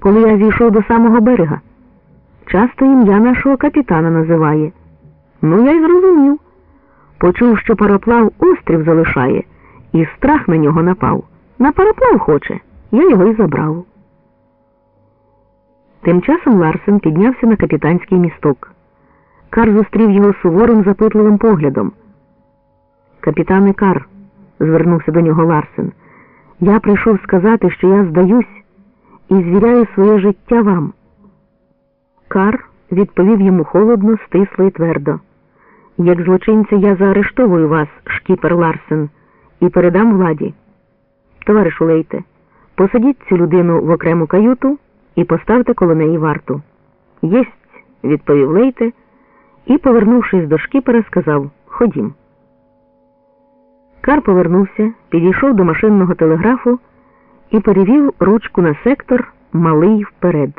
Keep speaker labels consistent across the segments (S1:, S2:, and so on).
S1: коли я зійшов до самого берега. Часто ім'я нашого капітана називає. Ну, я й зрозумів. Почув, що пароплав острів залишає, і страх на нього напав. На пароплав хоче, я його й забрав. Тим часом Ларсен піднявся на капітанський місток. Кар зустрів його суворим запитливим поглядом. Капітане Кар, звернувся до нього Ларсен, я прийшов сказати, що я здаюсь і звіряю своє життя вам. Кар відповів йому холодно, стисло і твердо. Як злочинця я заарештовую вас, шкіпер Ларсен, і передам владі. Товаришу Лейте, посадіть цю людину в окрему каюту і поставте коло неї варту. Єсть, відповів Лейте і, повернувшись до шкіпера, сказав Ходім. Кар повернувся, підійшов до машинного телеграфу і перевів ручку на сектор малий вперед.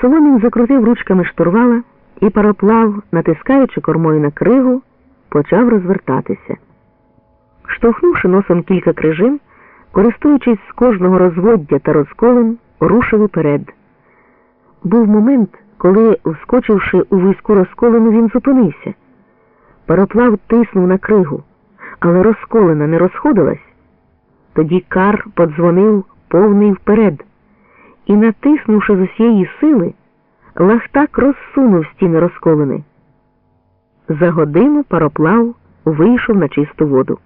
S1: Соломін закрутив ручками штурвала і пароплав, натискаючи кормою на кригу, почав розвертатися. Штовхнувши носом кілька крижин, користуючись з кожного розводдя та розколин, рушив уперед. Був момент, коли, вскочивши у вузьку розколину, він зупинився. Пароплав тиснув на кригу, але розколина не розходилась. Тоді Кар подзвонив повний вперед і, натиснувши з усієї сили, лахтак розсунув стіни розколини. За годину пароплав вийшов на чисту воду.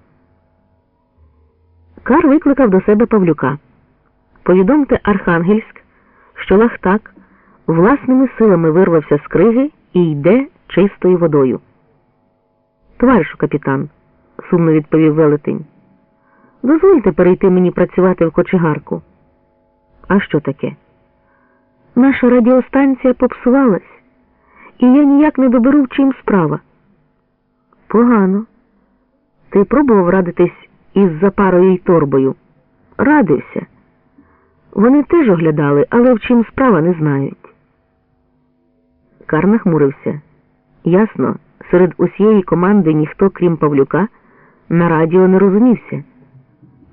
S1: Кар викликав до себе Павлюка. Повідомте Архангельськ, що лахтак власними силами вирвався з криги і йде чистою водою. Товаришу капітан, сумно відповів велетень. Дозвольте перейти мені працювати в кочегарку. А що таке? Наша радіостанція попсувалась, і я ніяк не доберу, в чим справа. Погано. Ти пробував радитись із запарою й торбою? Радився. Вони теж оглядали, але в чим справа не знають. Кар нахмурився. Ясно, серед усієї команди ніхто, крім Павлюка, на радіо не розумівся.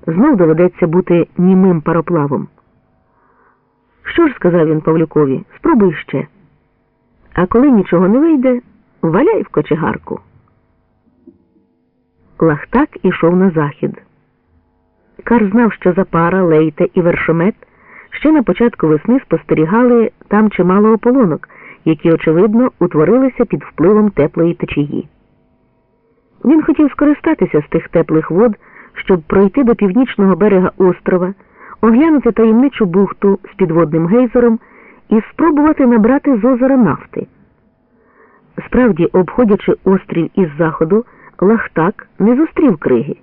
S1: Знов доведеться бути німим пароплавом. Що ж, сказав він Павлюкові, спробуй ще. А коли нічого не вийде, валяй в кочегарку. Лахтак ішов на захід. Кар знав, що Запара, Лейте і Вершомет ще на початку весни спостерігали там чимало ополонок, які, очевидно, утворилися під впливом теплої течії. Він хотів скористатися з тих теплих вод, щоб пройти до північного берега острова, оглянути таємничу бухту з підводним гейзером і спробувати набрати з озера нафти. Справді, обходячи острів із заходу, Лахтак не зустрів криги.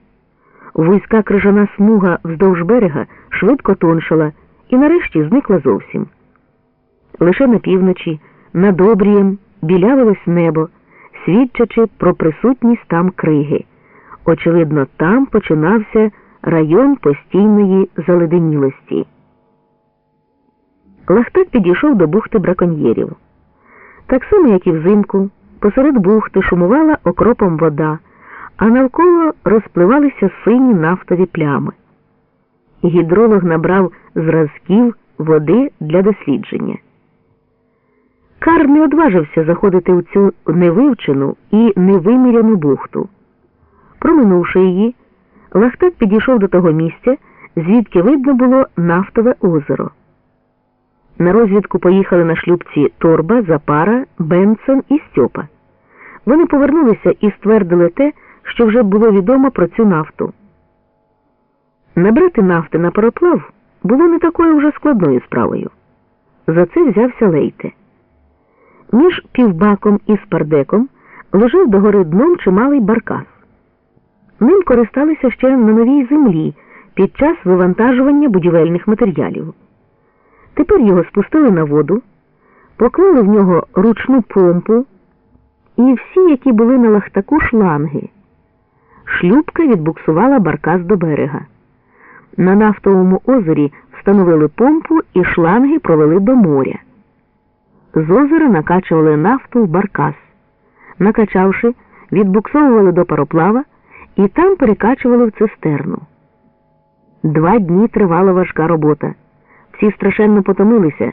S1: Вузька крижана смуга вздовж берега швидко тоншала і нарешті зникла зовсім. Лише на півночі, над обрієм, білявилось небо, свідчачи про присутність там криги. Очевидно, там починався район постійної заледенілості. Лахтак підійшов до бухти браконьєрів. Так само, як і взимку, посеред бухти шумувала окропом вода, а навколо розпливалися сині нафтові плями. Гідролог набрав зразків води для дослідження. Кар не одважився заходити в цю невивчену і невиміряну бухту. Проминувши її, Лахтак підійшов до того місця, звідки видно було нафтове озеро. На розвідку поїхали на шлюбці Торба, Запара, Бенсон і Стьопа. Вони повернулися і ствердили те, що вже було відомо про цю нафту. Набрати нафти на пароплав було не такою вже складною справою. За це взявся Лейте. Між півбаком і спардеком лежав догори дном чималий баркас. Ним користалися ще на новій землі під час вивантажування будівельних матеріалів. Тепер його спустили на воду, поклали в нього ручну помпу і всі, які були на лахтаку, шланги. Шлюбка відбуксувала баркас до берега. На нафтовому озері встановили помпу і шланги провели до моря. З озера накачували нафту в баркас. Накачавши, відбуксовували до пароплава і там перекачували в цистерну. Два дні тривала важка робота. Всі страшенно потомилися.